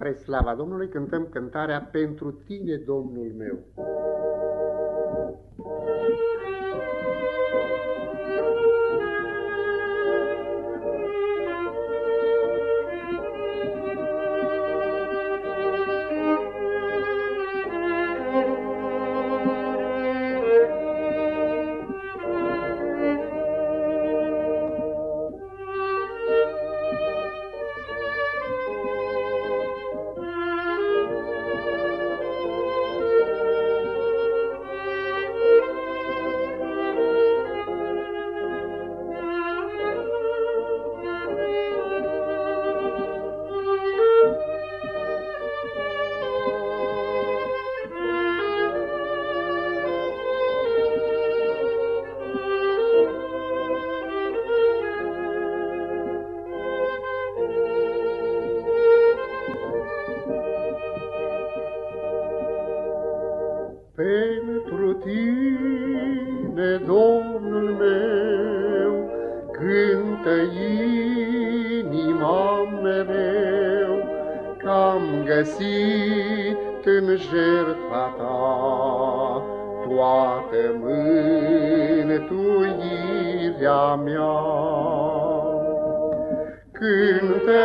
Spre slava Domnului cântăm cântarea Pentru tine, Domnul meu. Pentru tine, Domnul meu, cântă inima mereu, Că-am găsit în jertfa ta toată mântuirea mea. Cântă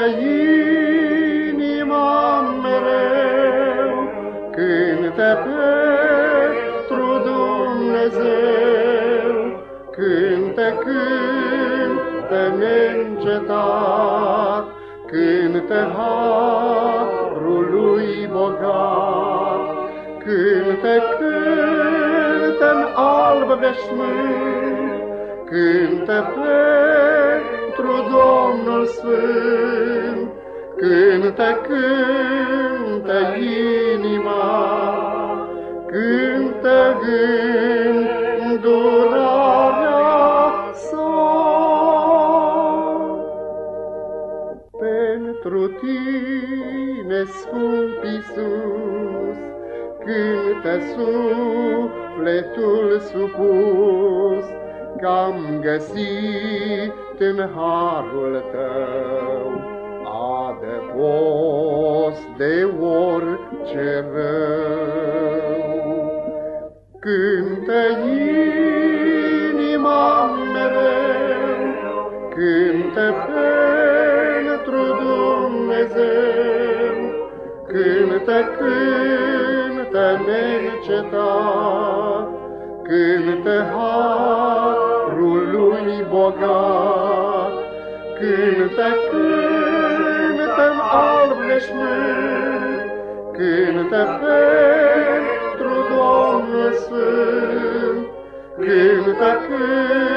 inima mereu, cântă pentru Dumnezeu, cântă, cântă neîncetat, cântă harul lui bogat, cântă, cântă-n alb veșmânt, cântă pentru Domnul Sfânt, cântă, cântă inima, cântă gândurarea cântă sufletul supus, Că-am găsit în harul tău adăpost de orice rău. Cântă inima mereu, cântă pentru Dumnezeu, cântă, cântă neîncetat, cântă harul lui bogat, cântă, cântă-n alb veșmânt, cântă pentru Domnul Sfânt, cântă, cântă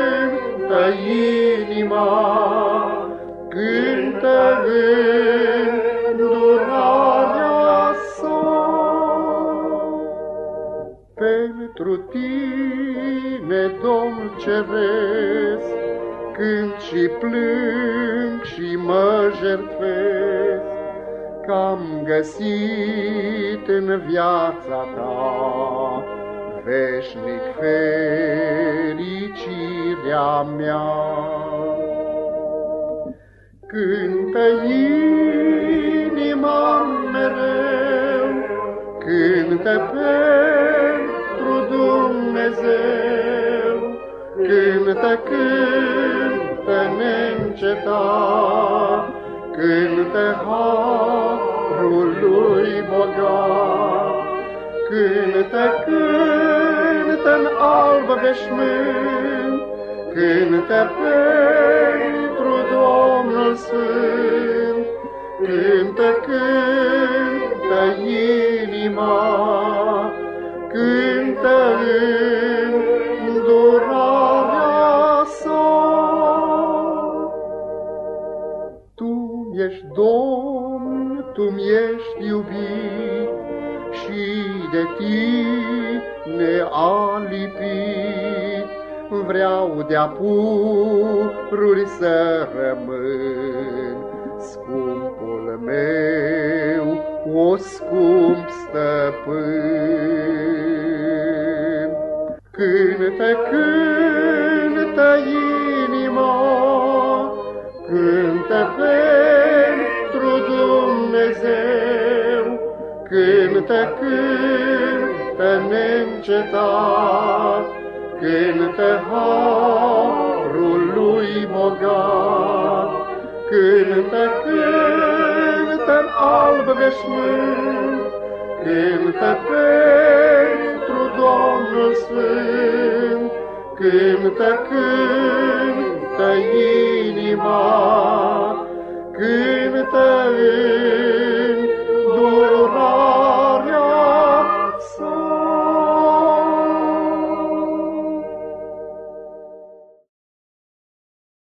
Domn Ceresc, cânt și plâng și mă jertfesc, Că-am găsit în viața ta veșnic fericirea mea. Cântă inima mereu, cântă pentru cântă, cântă neîncetat, cântă harul lui bogat, cântă, cântă-n alb veșmânt, cântă pentru Domnul Sfânt, cântă, cântă inima, ești Domn, Tu ești iubit și de Tine a lipit. Vreau de-a pururi să rămân, scumpul meu, o scump stăpân. Cântă, cântă neîncetat, Cântă harul lui bogat, Cântă, cântă alb veșmânt, Cântă pentru Domnul Sfânt, Cântă, cântă inima, Cântă